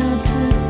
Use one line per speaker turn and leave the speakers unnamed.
那自。